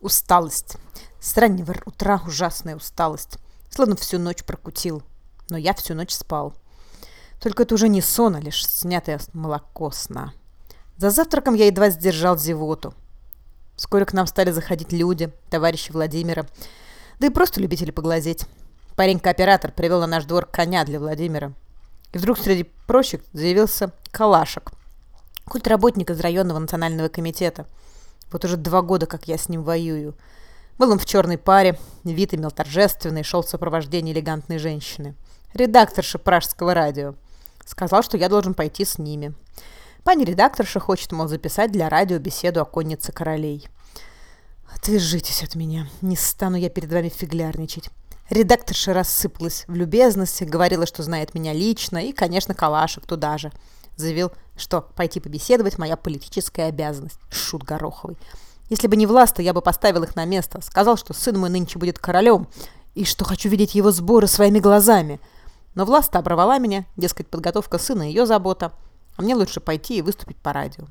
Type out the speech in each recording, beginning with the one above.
Усталость. С раннего утра ужасная усталость. Словно всю ночь прокутил. Но я всю ночь спал. Только это уже не сон, а лишь снятое молоко сна. За завтраком я едва сдержал зевоту. Вскоре к нам стали заходить люди, товарищи Владимира, да и просто любители поглазеть. Парень-кооператор привел на наш двор коня для Владимира. И вдруг среди прочих заявился Калашек, культработник из районного национального комитета. Вот уже два года, как я с ним воюю. Был он в черной паре, вид имел торжественный, шел в сопровождении элегантной женщины. Редакторша пражского радио. Сказал, что я должен пойти с ними. Пани редакторша хочет, мол, записать для радио беседу о коннице королей. Отвяжитесь от меня, не стану я перед вами фиглярничать. Редакторша рассыпалась в любезности, говорила, что знает меня лично, и, конечно, Калашек туда же. Заявил, что пойти побеседовать – моя политическая обязанность. Шут Гороховый. Если бы не власта, я бы поставил их на место. Сказал, что сын мой нынче будет королем, и что хочу видеть его сборы своими глазами. Но власта оборвала меня, дескать, подготовка сына – ее забота – а мне лучше пойти и выступить по радио.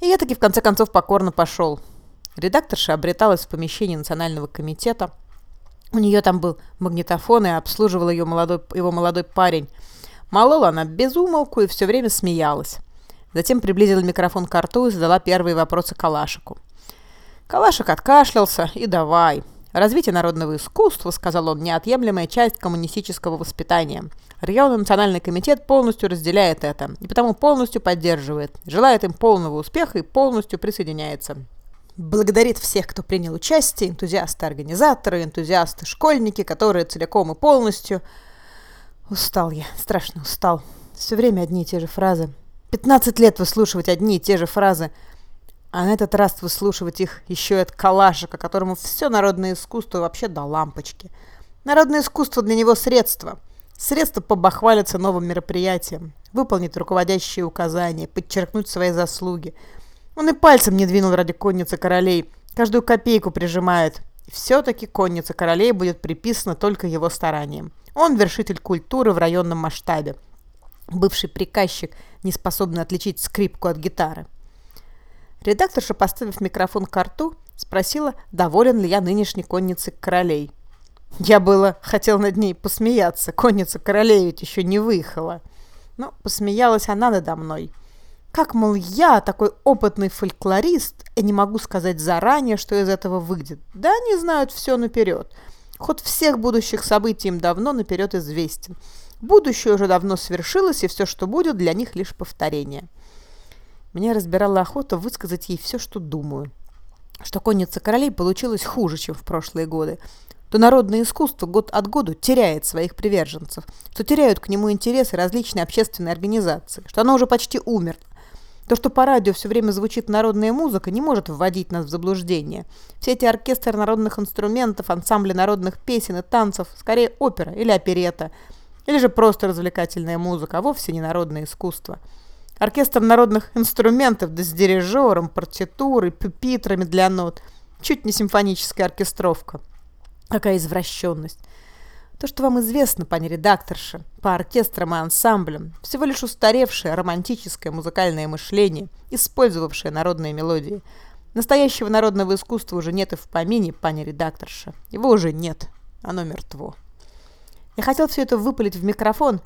И я таки в конце концов покорно пошел. Редакторша обреталась в помещении национального комитета. У нее там был магнитофон, и обслуживал ее молодой, его молодой парень. Молола она без умолку и все время смеялась. Затем приблизила микрофон к рту и задала первые вопросы Калашику. Калашик откашлялся и давай – Развитие народного искусства, сказал он, неотъемлемая часть коммунистического воспитания. Районный национальный комитет полностью разделяет это и потому полностью поддерживает, желает им полного успеха и полностью присоединяется. Благодарит всех, кто принял участие, энтузиасты-организаторы, энтузиасты-школьники, которые целиком и полностью... Устал я, страшно устал. Все время одни и те же фразы. 15 лет выслушивать одни и те же фразы – а на этот раз выслушивать их еще и от Калашика, которому все народное искусство вообще до лампочки. Народное искусство для него средство. Средство побахвалиться новым мероприятием, выполнить руководящие указания, подчеркнуть свои заслуги. Он и пальцем не двинул ради конницы королей, каждую копейку прижимает. Все-таки конница королей будет приписана только его стараниям. Он вершитель культуры в районном масштабе. Бывший приказчик, не способный отличить скрипку от гитары. Редакторша, поставив микрофон к рту, спросила, доволен ли я нынешней конницей королей. Я было хотел над ней посмеяться, конница королей ведь еще не выехала. Но посмеялась она надо мной. Как, мол, я, такой опытный фольклорист, и не могу сказать заранее, что из этого выйдет. Да они знают все наперед. Ход всех будущих событий им давно наперед известен. Будущее уже давно свершилось, и все, что будет, для них лишь повторение. Меня разбирала охота высказать ей все, что думаю. Что конница королей получилась хуже, чем в прошлые годы. То народное искусство год от года теряет своих приверженцев, что теряют к нему интересы различные общественные организации, что оно уже почти умерло. То, что по радио все время звучит народная музыка, не может вводить нас в заблуждение. Все эти оркестры народных инструментов, ансамбли народных песен и танцев, скорее опера или оперета, или же просто развлекательная музыка, а вовсе не народное искусство. Оркестр народных инструментов, да с дирижером, партитурой, пюпитрами для нот. Чуть не симфоническая оркестровка. Какая извращенность. То, что вам известно, пани редакторша, по оркестрам и ансамблям, всего лишь устаревшее романтическое музыкальное мышление, использовавшее народные мелодии. Настоящего народного искусства уже нет и в помине, пани редакторша. Его уже нет. Оно мертво. Я хотел все это выпалить в микрофон,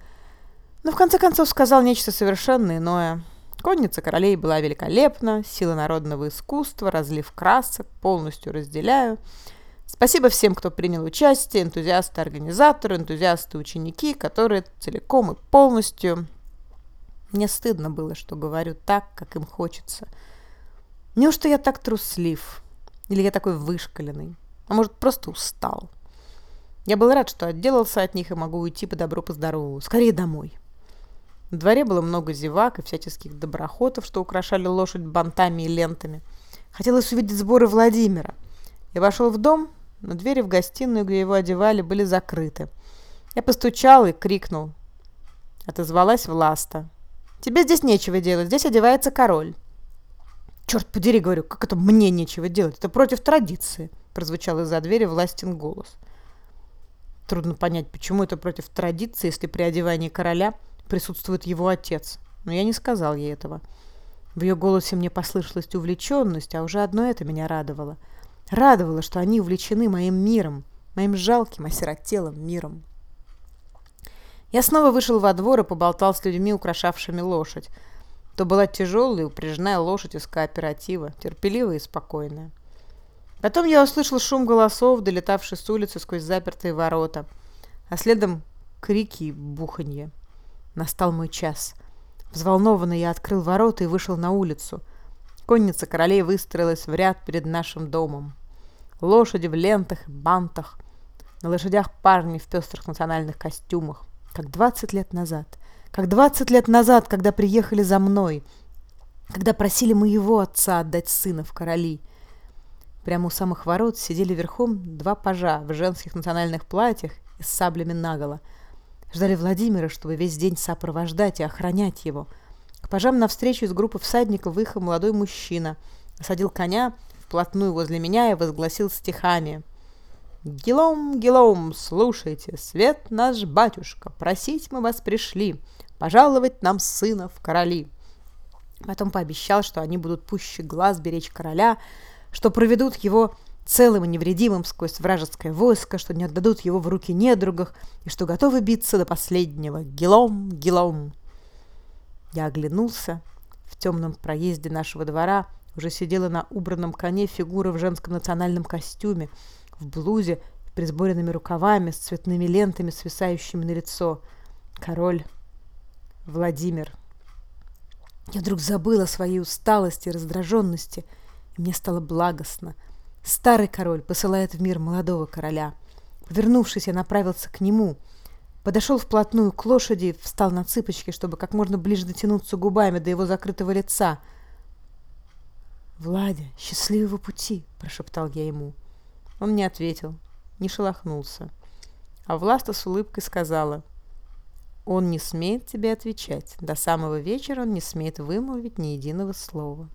но в конце концов сказал нечто совершенно иное. Конница королей была великолепна, сила народного искусства, разлив красок, полностью разделяю. Спасибо всем, кто принял участие, энтузиасты-организаторы, энтузиасты-ученики, которые целиком и полностью... Мне стыдно было, что говорю так, как им хочется. Неужто я так труслив? Или я такой вышкаленный? А может, просто устал? Я был рад, что отделался от них и могу уйти по добру, по здорову. Скорее домой. На дворе было много зевак и всяческих доброхотов, что украшали лошадь бантами и лентами. Хотелось увидеть сборы Владимира. Я вошел в дом, но двери в гостиную, где его одевали, были закрыты. Я постучал и крикнул. Отозвалась Власта. «Тебе здесь нечего делать, здесь одевается король». «Черт подери, — говорю, — как это мне нечего делать? Это против традиции!» Прозвучал из-за двери властен голос. Трудно понять, почему это против традиции, если при одевании короля – присутствует его отец, но я не сказал ей этого. В ее голосе мне послышалась увлеченность, а уже одно это меня радовало. Радовало, что они увлечены моим миром, моим жалким, осиротелым миром. Я снова вышел во двор и поболтал с людьми, украшавшими лошадь. То была тяжелая упряжная лошадь из кооператива, терпеливая и спокойная. Потом я услышал шум голосов, долетавший с улицы сквозь запертые ворота, а следом крики и буханье. Настал мой час. Взволнованно я открыл ворота и вышел на улицу. Конница королей выстроилась в ряд перед нашим домом. Лошади в лентах и бантах. На лошадях парни в пестрых национальных костюмах как 20 лет назад. Как 20 лет назад, когда приехали за мной, когда просили моего отца отдать сына в короли. Прямо у самых ворот сидели верхом два пажа в женских национальных платьях и с саблями наголо. Ждали Владимира, чтобы весь день сопровождать и охранять его. К пажам навстречу из группы всадников выехал молодой мужчина, осадил коня вплотную возле меня и возгласил стихами – «Гелом, гелом, слушайте, свет наш батюшка, просить мы вас пришли, пожаловать нам сына в короли». Потом пообещал, что они будут пуще глаз беречь короля, что проведут его целым и невредимым сквозь вражеское войско, что не отдадут его в руки недругах и что готовы биться до последнего. Гелом, гелом. Я оглянулся. В темном проезде нашего двора уже сидела на убранном коне фигура в женском национальном костюме – в блузе, с присборенными рукавами, с цветными лентами, свисающими на лицо. Король Владимир. Я вдруг забыла о своей усталости и раздраженности, мне стало благостно. Старый король посылает в мир молодого короля. Повернувшись, я направился к нему. Подошел вплотную к лошади, встал на цыпочки, чтобы как можно ближе дотянуться губами до его закрытого лица. «Владя, счастливого пути!» – прошептал я ему. Он не ответил, не шелохнулся. А Власта с улыбкой сказала, «Он не смеет тебе отвечать. До самого вечера он не смеет вымолвить ни единого слова».